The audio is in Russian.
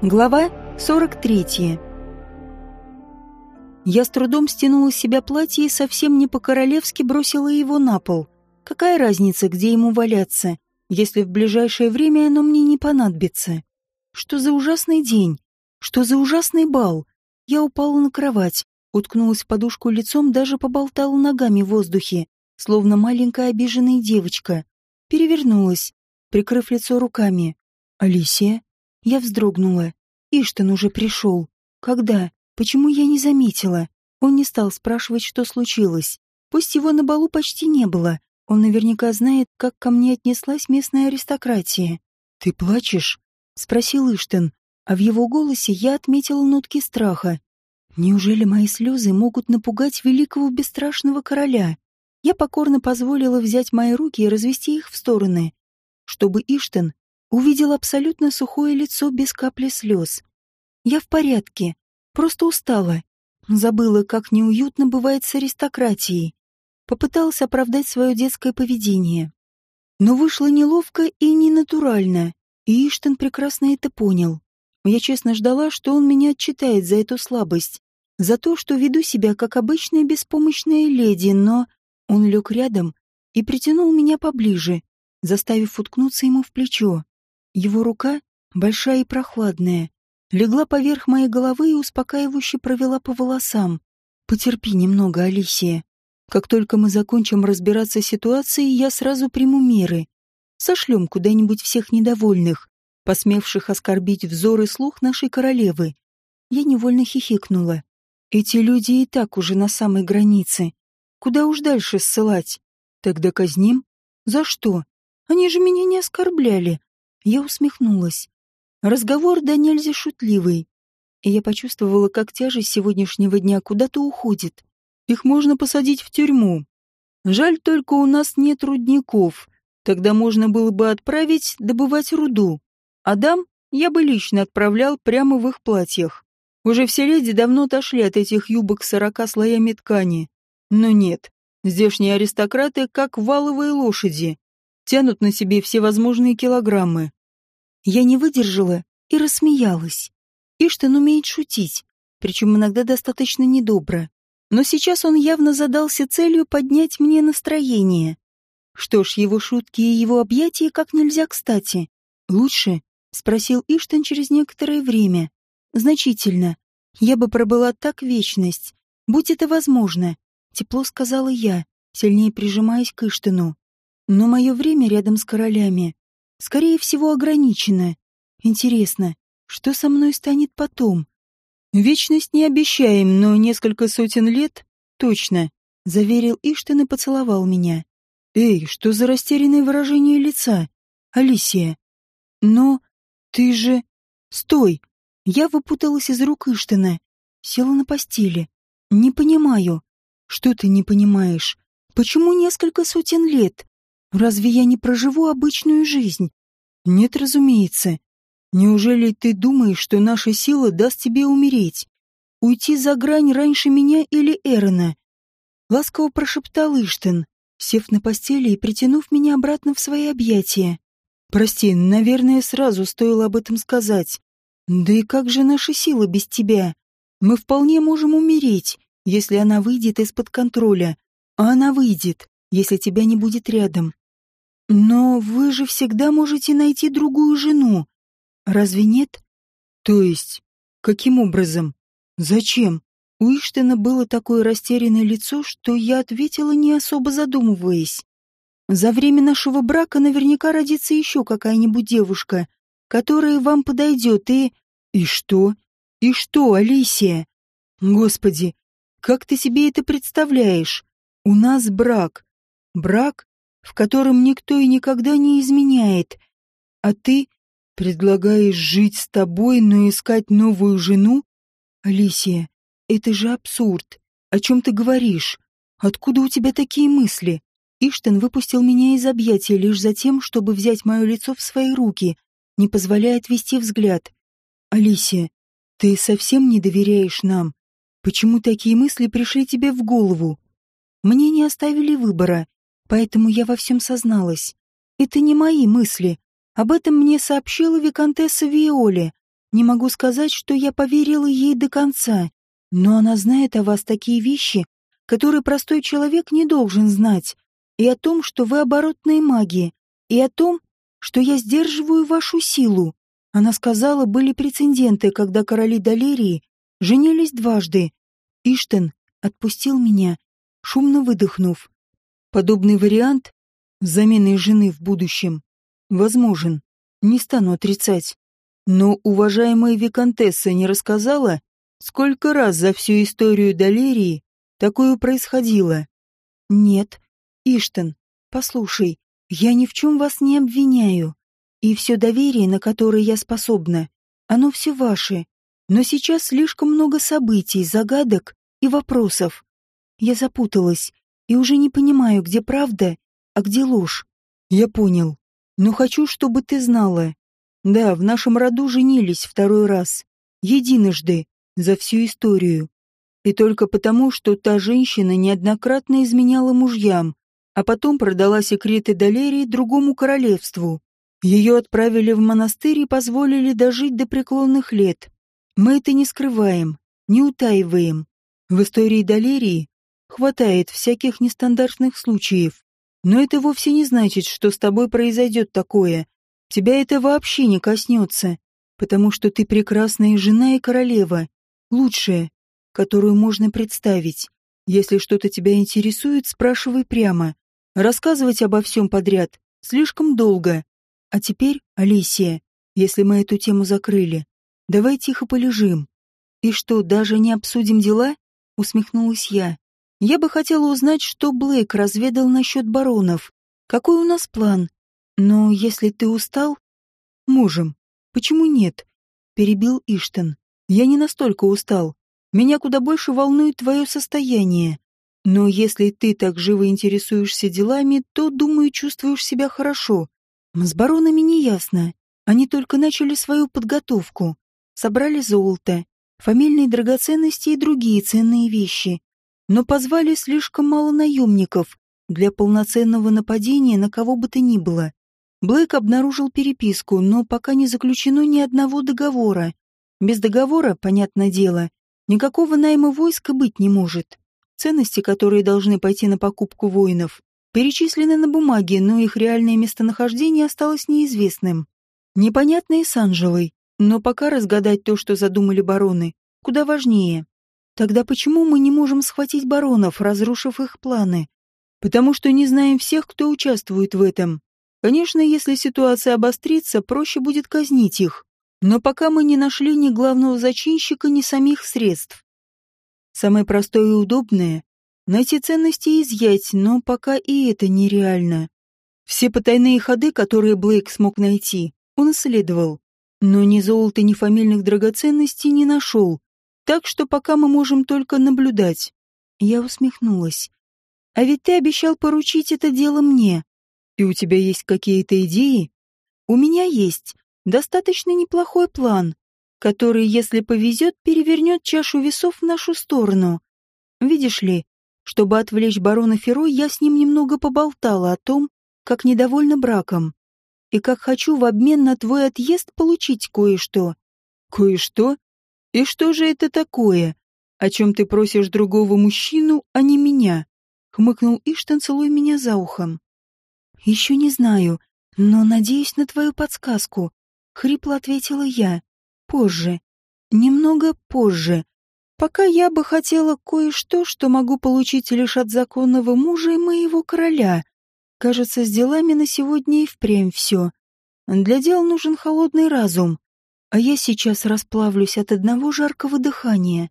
Глава 43. Я с трудом стянула с себя платье и совсем не по-королевски бросила его на пол. Какая разница, где ему валяться, если в ближайшее время оно мне не понадобится? Что за ужасный день? Что за ужасный бал? Я упала на кровать, уткнулась в подушку лицом, даже поболтала ногами в воздухе, словно маленькая обиженная девочка. Перевернулась, прикрыв лицо руками. «Алисия?» Я вздрогнула. Иштон уже пришел. Когда? Почему я не заметила? Он не стал спрашивать, что случилось. Пусть его на балу почти не было. Он наверняка знает, как ко мне отнеслась местная аристократия. «Ты плачешь?» — спросил Иштон, а в его голосе я отметила нотки страха. Неужели мои слезы могут напугать великого бесстрашного короля? Я покорно позволила взять мои руки и развести их в стороны, чтобы Иштон увидел абсолютно сухое лицо без капли слез. Я в порядке, просто устала. Забыла, как неуютно бывает с аристократией. Попыталась оправдать свое детское поведение. Но вышло неловко и ненатурально, и Иштен прекрасно это понял. Я честно ждала, что он меня отчитает за эту слабость, за то, что веду себя как обычная беспомощная леди, но он лег рядом и притянул меня поближе, заставив уткнуться ему в плечо. Его рука, большая и прохладная, легла поверх моей головы и успокаивающе провела по волосам. «Потерпи немного, Алисия. Как только мы закончим разбираться с ситуацией, я сразу приму меры. Сошлем куда-нибудь всех недовольных, посмевших оскорбить взор и слух нашей королевы». Я невольно хихикнула. Эти люди и так уже на самой границе. Куда уж дальше ссылать? Тогда казним? За что? Они же меня не оскорбляли. Я усмехнулась. Разговор да нельзя шутливый. И я почувствовала, как тяжесть сегодняшнего дня куда-то уходит. Их можно посадить в тюрьму. Жаль только у нас нет рудников. Тогда можно было бы отправить добывать руду. А дам я бы лично отправлял прямо в их платьях. Уже все леди давно отошли от этих юбок сорока слоями ткани. Но нет, здешние аристократы как валовые лошади. Тянут на себе все возможные килограммы. Я не выдержала и рассмеялась. Иштен умеет шутить, причем иногда достаточно недобро. Но сейчас он явно задался целью поднять мне настроение. Что ж, его шутки и его объятия как нельзя кстати. «Лучше?» — спросил Иштен через некоторое время. «Значительно. Я бы пробыла так вечность. Будь это возможно», — тепло сказала я, сильнее прижимаясь к Иштену. «Но мое время рядом с королями скорее всего, ограничено. Интересно, что со мной станет потом? Вечность не обещаем, но несколько сотен лет точно, заверил Иштен и поцеловал меня. Эй, что за растерянное выражение лица? Алисия. Но ты же... Стой! Я выпуталась из рук Иштена, села на постели. Не понимаю. Что ты не понимаешь? Почему несколько сотен лет? Разве я не проживу обычную жизнь? Нет, разумеется. Неужели ты думаешь, что наша сила даст тебе умереть? Уйти за грань раньше меня или Эрона? Ласково прошептал Иштен, сев на постели и притянув меня обратно в свои объятия. Прости, наверное, сразу стоило об этом сказать. Да и как же наша сила без тебя? Мы вполне можем умереть, если она выйдет из-под контроля. А она выйдет, если тебя не будет рядом. Но вы же всегда можете найти другую жену. Разве нет? То есть, каким образом? Зачем? У Иштена было такое растерянное лицо, что я ответила, не особо задумываясь. За время нашего брака наверняка родится еще какая-нибудь девушка, которая вам подойдет, и... И что? И что, Алисия? Господи, как ты себе это представляешь? У нас брак. Брак, в котором никто и никогда не изменяет. А ты предлагаешь жить с тобой, но искать новую жену? Алисия, это же абсурд. О чем ты говоришь? Откуда у тебя такие мысли? Иштен выпустил меня из объятия лишь за тем, чтобы взять мое лицо в свои руки, не позволяя отвести взгляд. Алисия, ты совсем не доверяешь нам? Почему такие мысли пришли тебе в голову? Мне не оставили выбора. Поэтому я во всем созналась. Это не мои мысли. Об этом мне сообщила виконтесса Виоли. Не могу сказать, что я поверила ей до конца, но она знает о вас такие вещи, которые простой человек не должен знать, и о том, что вы оборотные маги, и о том, что я сдерживаю вашу силу. Она сказала, были прецеденты, когда короли Далерии женились дважды. Иштен отпустил меня, шумно выдохнув. Подобный вариант с заменой жены в будущем возможен, не стану отрицать. Но уважаемая виконтесса не рассказала, сколько раз за всю историю Далерии такое происходило. Нет, Иштен, послушай, я ни в чем вас не обвиняю. И все доверие, на которое я способна, оно все ваше. Но сейчас слишком много событий, загадок и вопросов. Я запуталась и уже не понимаю, где правда, а где ложь. Я понял. Но хочу, чтобы ты знала. Да, в нашем роду женились второй раз. Единожды, за всю историю. И только потому, что та женщина неоднократно изменяла мужьям, а потом продала секреты Далерии другому королевству. Ее отправили в монастырь и позволили дожить до преклонных лет. Мы это не скрываем, не утаиваем. В истории Далерии хватает всяких нестандартных случаев. Но это вовсе не значит, что с тобой произойдет такое. Тебя это вообще не коснется, потому что ты прекрасная жена и королева, лучшая, которую можно представить. Если что-то тебя интересует, спрашивай прямо. Рассказывать обо всем подряд слишком долго. А теперь, Алисия, если мы эту тему закрыли, давай тихо полежим. И что, даже не обсудим дела? Усмехнулась я. Я бы хотела узнать, что Блейк разведал насчет баронов. Какой у нас план? Но если ты устал... Можем. Почему нет? Перебил Иштен. Я не настолько устал. Меня куда больше волнует твое состояние. Но если ты так живо интересуешься делами, то, думаю, чувствуешь себя хорошо. С баронами не ясно. Они только начали свою подготовку. Собрали золото, фамильные драгоценности и другие ценные вещи. Но позвали слишком мало наемников для полноценного нападения на кого бы то ни было. Блэк обнаружил переписку, но пока не заключено ни одного договора. Без договора, понятное дело, никакого найма войска быть не может. Ценности, которые должны пойти на покупку воинов, перечислены на бумаге, но их реальное местонахождение осталось неизвестным. Непонятно и с Анжелой, но пока разгадать то, что задумали бароны, куда важнее. Тогда почему мы не можем схватить баронов, разрушив их планы? Потому что не знаем всех, кто участвует в этом. Конечно, если ситуация обострится, проще будет казнить их. Но пока мы не нашли ни главного зачинщика, ни самих средств. Самое простое и удобное Найти ценности и изъять, но пока и это нереально. Все потайные ходы, которые Блейк смог найти, он исследовал. Но ни золота, ни фамильных драгоценностей не нашел. Так что пока мы можем только наблюдать. Я усмехнулась. А ведь ты обещал поручить это дело мне. И у тебя есть какие-то идеи? У меня есть достаточно неплохой план, который, если повезет, перевернет чашу весов в нашу сторону. Видишь ли, чтобы отвлечь барона Феро, я с ним немного поболтала о том, как недовольна браком, и как хочу в обмен на твой отъезд получить кое-что. Кое-что? И что же это такое? О чем ты просишь другого мужчину, а не меня? Хмыкнул Иштан, целуя меня за ухом. Еще не знаю, но надеюсь на твою подсказку. Хрипло ответила я. Позже. Немного позже. Пока я бы хотела кое-что, что могу получить лишь от законного мужа и моего короля. Кажется, с делами на сегодня и впрямь все. Для дел нужен холодный разум. А я сейчас расплавлюсь от одного жаркого дыхания.